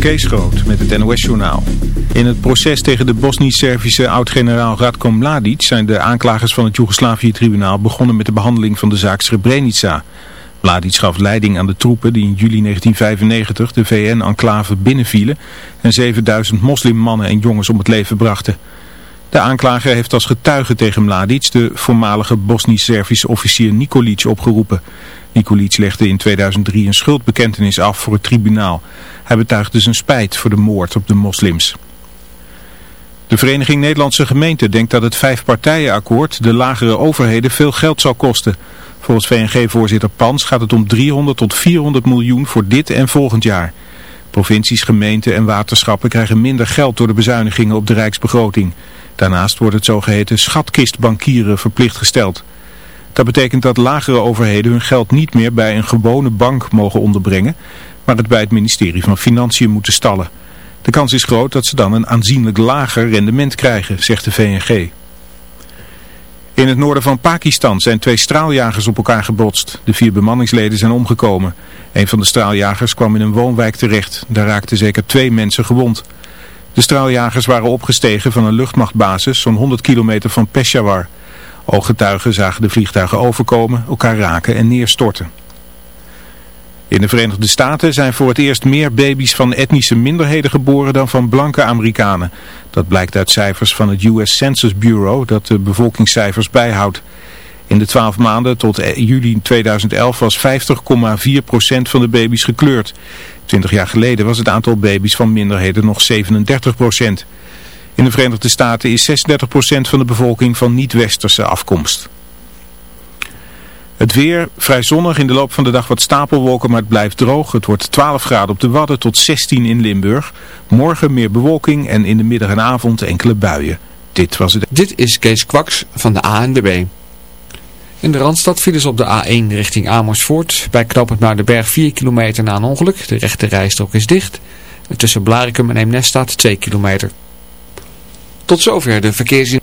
Kees Groot met het NOS-journaal. In het proces tegen de Bosnisch-Servische oud-generaal Radko Mladic zijn de aanklagers van het Joegoslavië-tribunaal begonnen met de behandeling van de zaak Srebrenica. Mladic gaf leiding aan de troepen die in juli 1995 de VN-enclave binnenvielen en 7000 moslimmannen en jongens om het leven brachten. De aanklager heeft als getuige tegen Mladic de voormalige Bosnisch-Servische officier Nikolic opgeroepen. Nikolic legde in 2003 een schuldbekentenis af voor het tribunaal. Hij betuigde zijn spijt voor de moord op de moslims. De Vereniging Nederlandse Gemeenten denkt dat het vijfpartijenakkoord de lagere overheden veel geld zal kosten. Volgens VNG-voorzitter Pans gaat het om 300 tot 400 miljoen voor dit en volgend jaar. Provincies, gemeenten en waterschappen krijgen minder geld door de bezuinigingen op de rijksbegroting. Daarnaast wordt het zogeheten schatkistbankieren verplicht gesteld. Dat betekent dat lagere overheden hun geld niet meer bij een gewone bank mogen onderbrengen, maar het bij het ministerie van Financiën moeten stallen. De kans is groot dat ze dan een aanzienlijk lager rendement krijgen, zegt de VNG. In het noorden van Pakistan zijn twee straaljagers op elkaar gebotst. De vier bemanningsleden zijn omgekomen. Een van de straaljagers kwam in een woonwijk terecht. Daar raakten zeker twee mensen gewond. De straaljagers waren opgestegen van een luchtmachtbasis zo'n 100 kilometer van Peshawar. Ooggetuigen zagen de vliegtuigen overkomen, elkaar raken en neerstorten. In de Verenigde Staten zijn voor het eerst meer baby's van etnische minderheden geboren dan van blanke Amerikanen. Dat blijkt uit cijfers van het US Census Bureau dat de bevolkingscijfers bijhoudt. In de 12 maanden tot e- juli 2011 was 50,4% van de baby's gekleurd. 20 jaar geleden was het aantal baby's van minderheden nog 37%. In de Verenigde Staten is 36% van de bevolking van niet-westerse afkomst. Het weer vrij zonnig, in de loop van de dag wat stapelwolken, maar het blijft droog. Het wordt 12 graden op de Wadden tot 16 in Limburg. Morgen meer bewolking en in de middag en avond enkele buien. Dit was het. Dit is Kees Kwaks van de ANWB. In de Randstad vielen ze op de A1 richting Amersfoort. Bij knooppunt de berg 4 kilometer na een ongeluk. De rechte rijstrook is dicht. En tussen Blarikum en Eemnes staat 2 kilometer. Tot zover de verkeersin.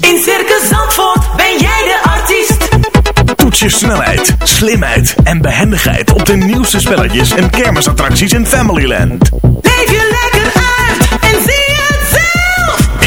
In Circus Zandvoort ben jij de artiest. Toets je snelheid, slimheid en behendigheid op de nieuwste spelletjes en kermisattracties in Familyland. Leef je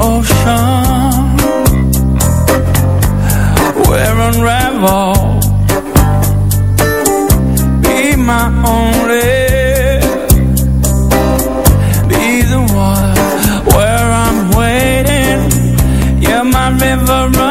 ocean Where unravel Be my only Be the one where I'm waiting. Yeah, my river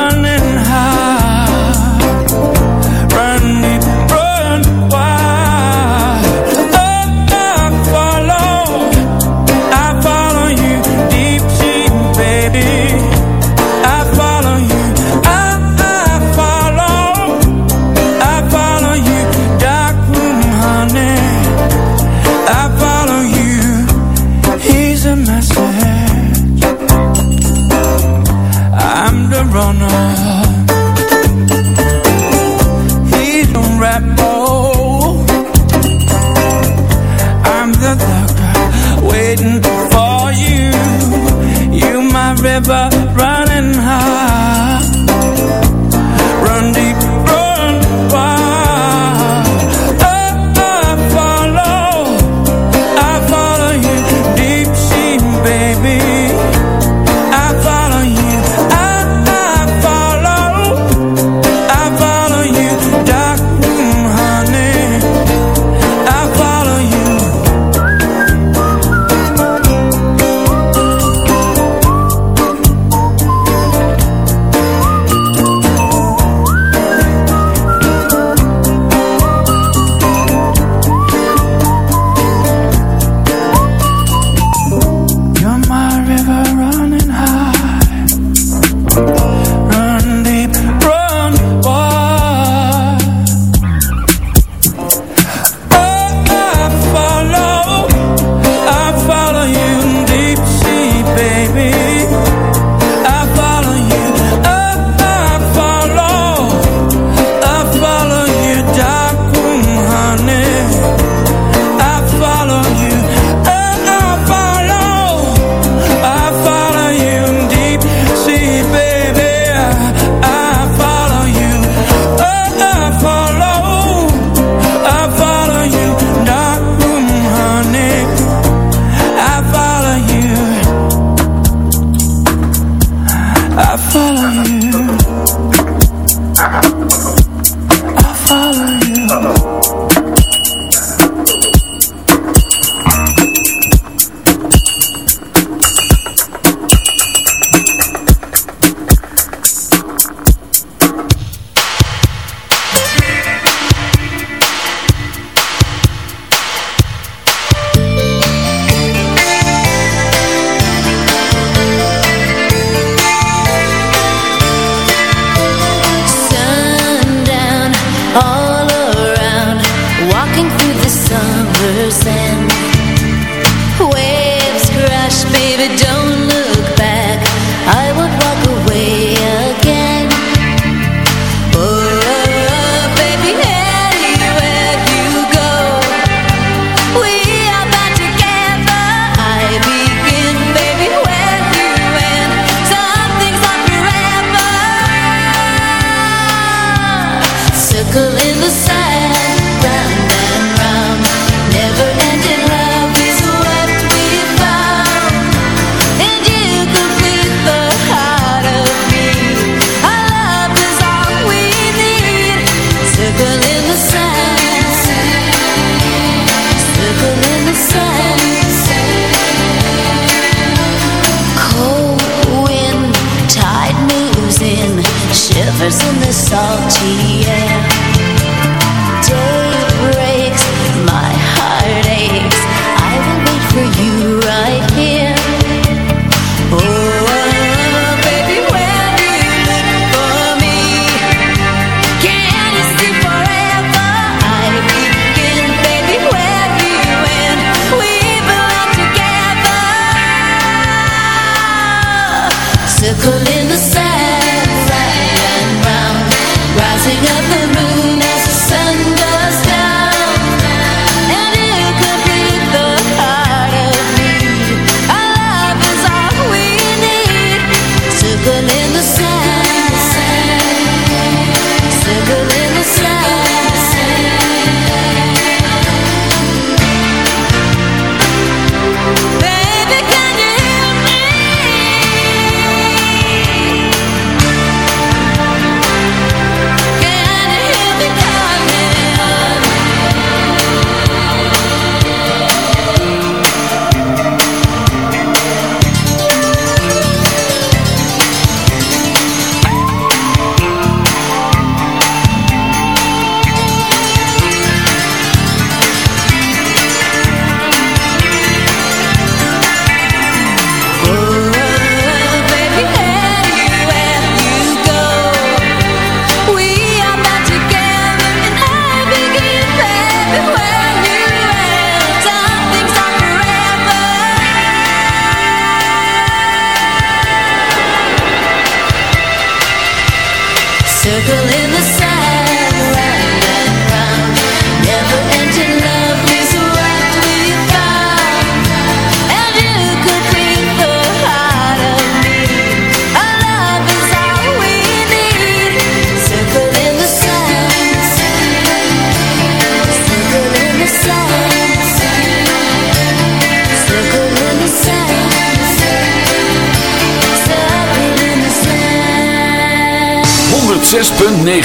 never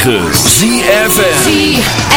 106.9 ZFN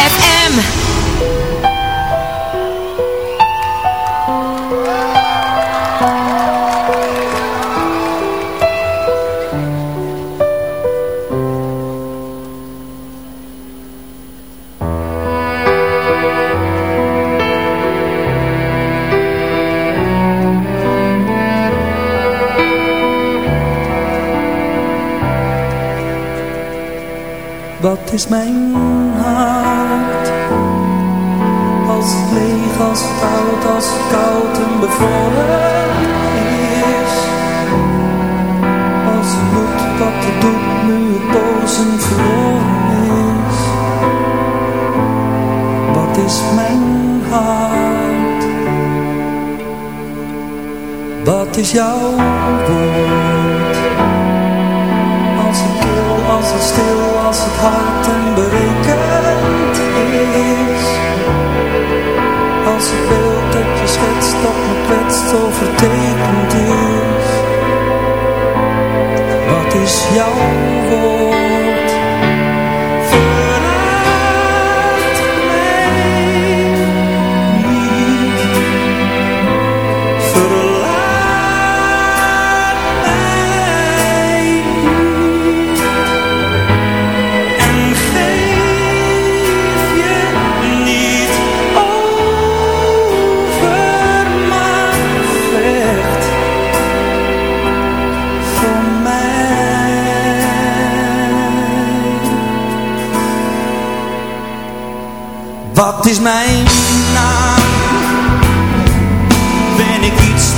kwetst overtekend is Wat is jouw woord?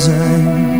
zijn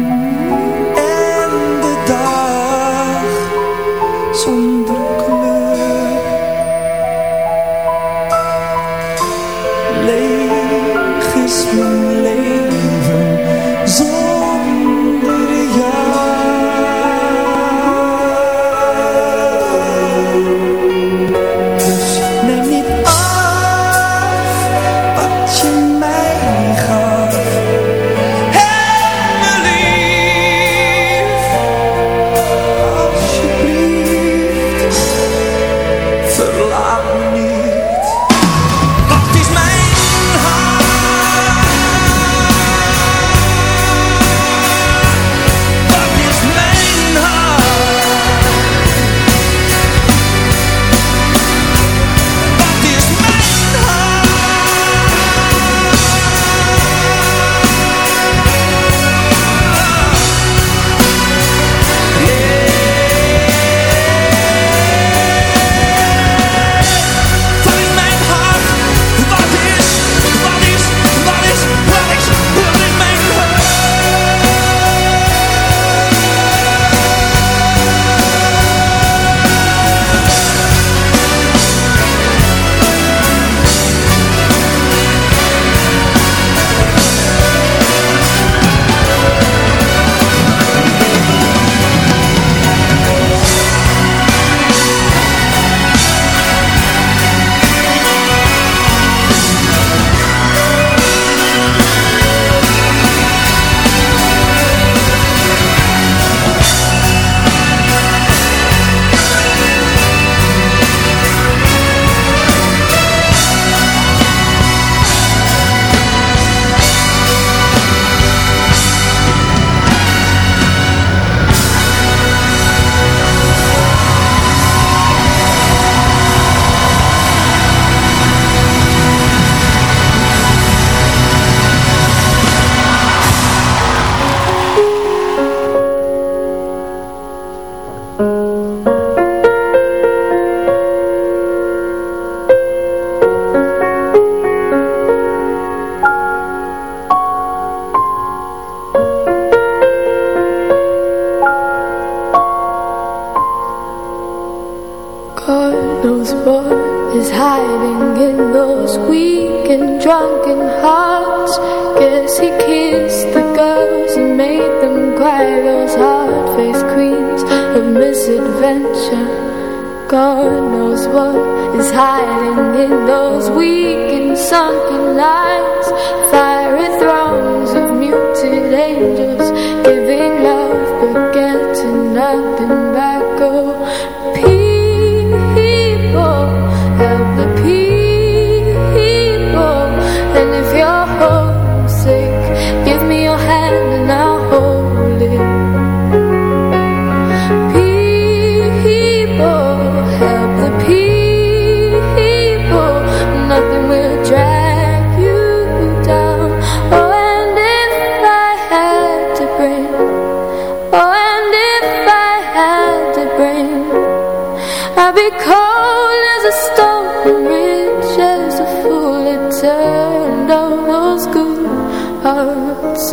down those good hearts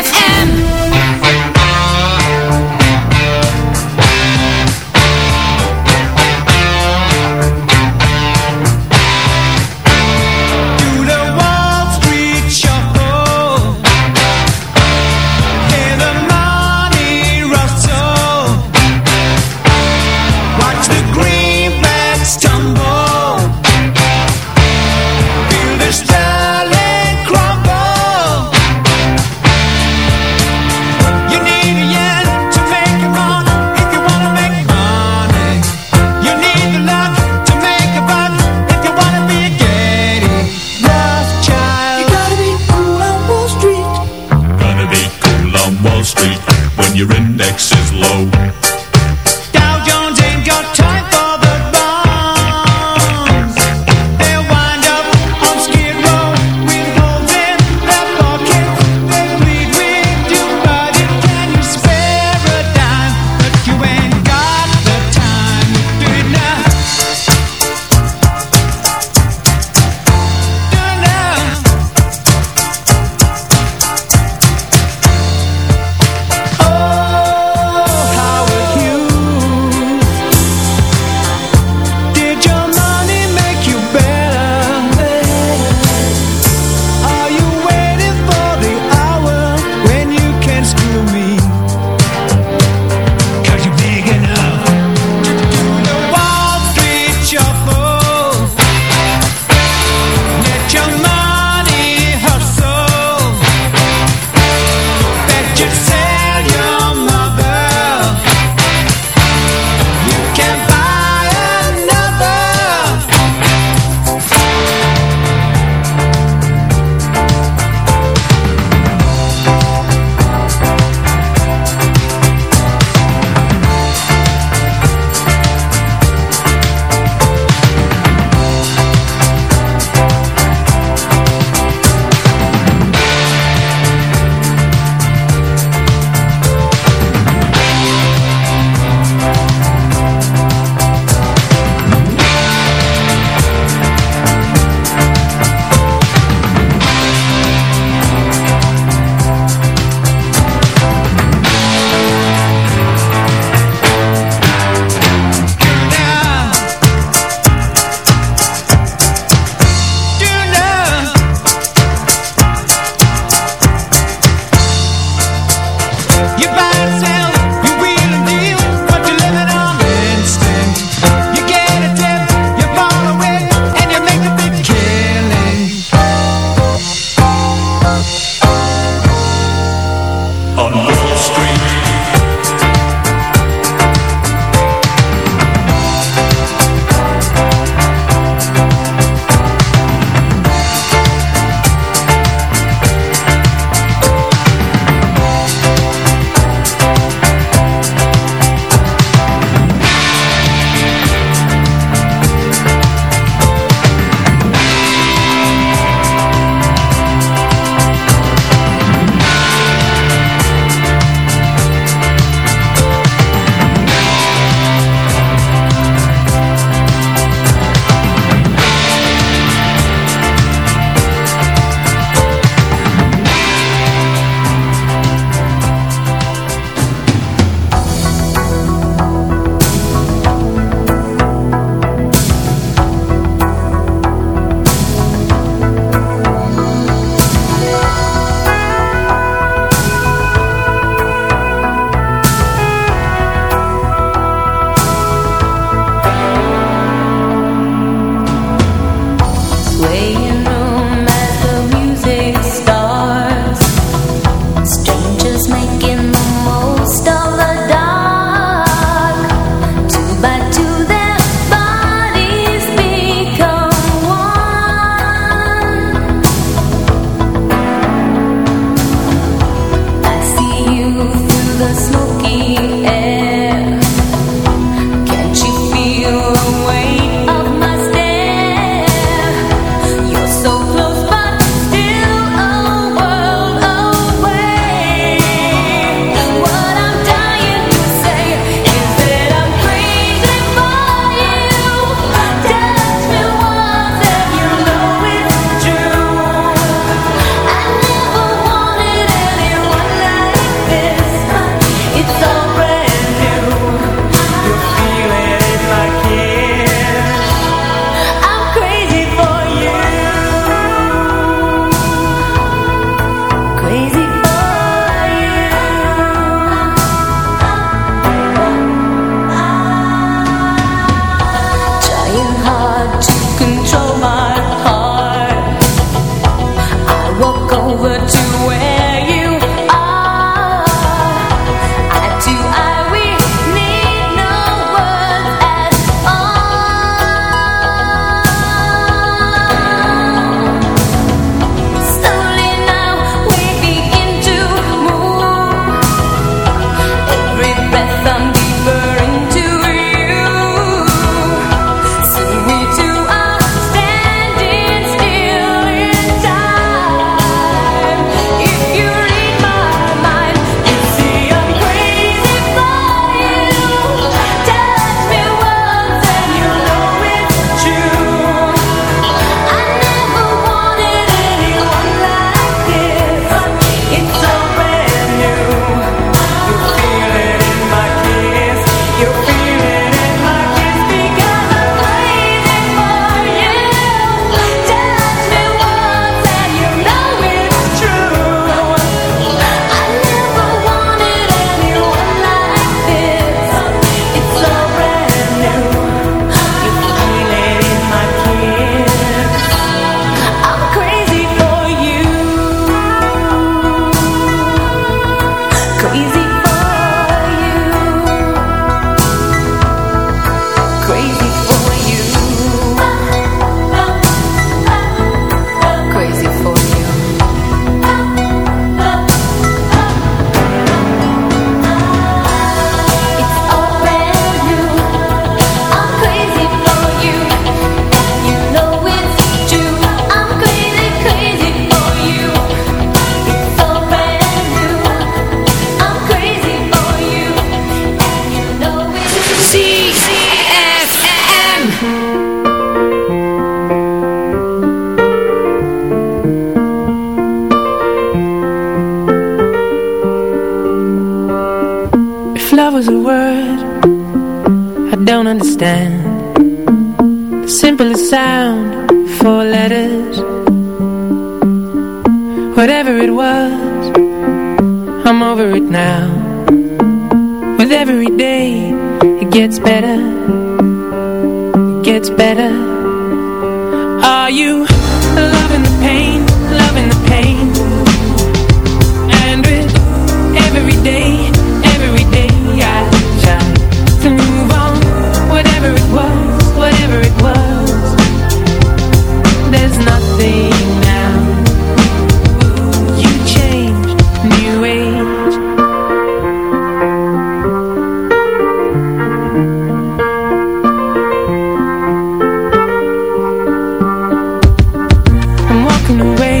Walking away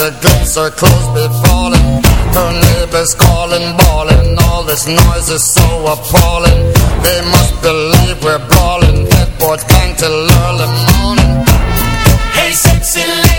Stalling. Catch a glimpse, her clothes be falling. Her neighbors calling, bawling. All this noise is so appalling. They must believe we're brawling. Headboard bang till early morning. Hey, sexy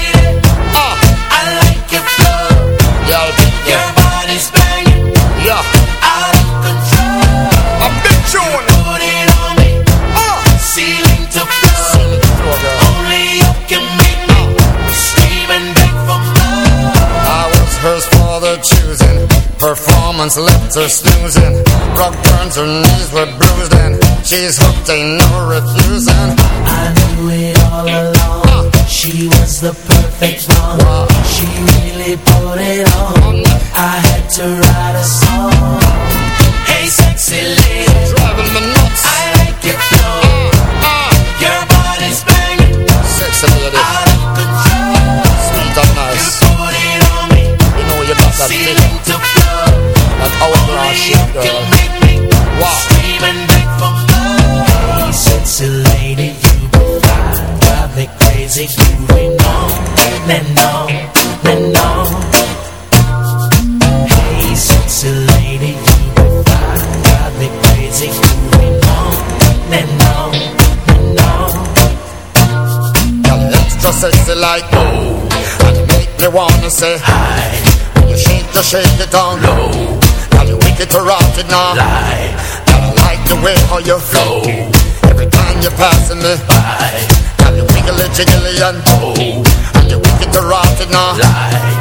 Performance left her snoozing. Rug burns, her knees were bruised, and she's hooked, ain't no refusing. I knew it all along. She was the perfect one. She really put it on. I had to write a song. Hey, sexy lady, Driving me nuts. I like your flow. Ah, Your body's banging, sexy lady, out of control. sweet and nice. Put it on me, You know you got that thing, lady, you drive me crazy. On and and. Hey, sexy lady, you drive me crazy. On and sexy like oh, and make me wanna say hi. When you shake, you shake it down low. Wicked to rot it now. Lie, I like the way how you flow. Every time you're passing me by. Girl, you wiggly jiggly and oh, and you wicked to rot it now. lie.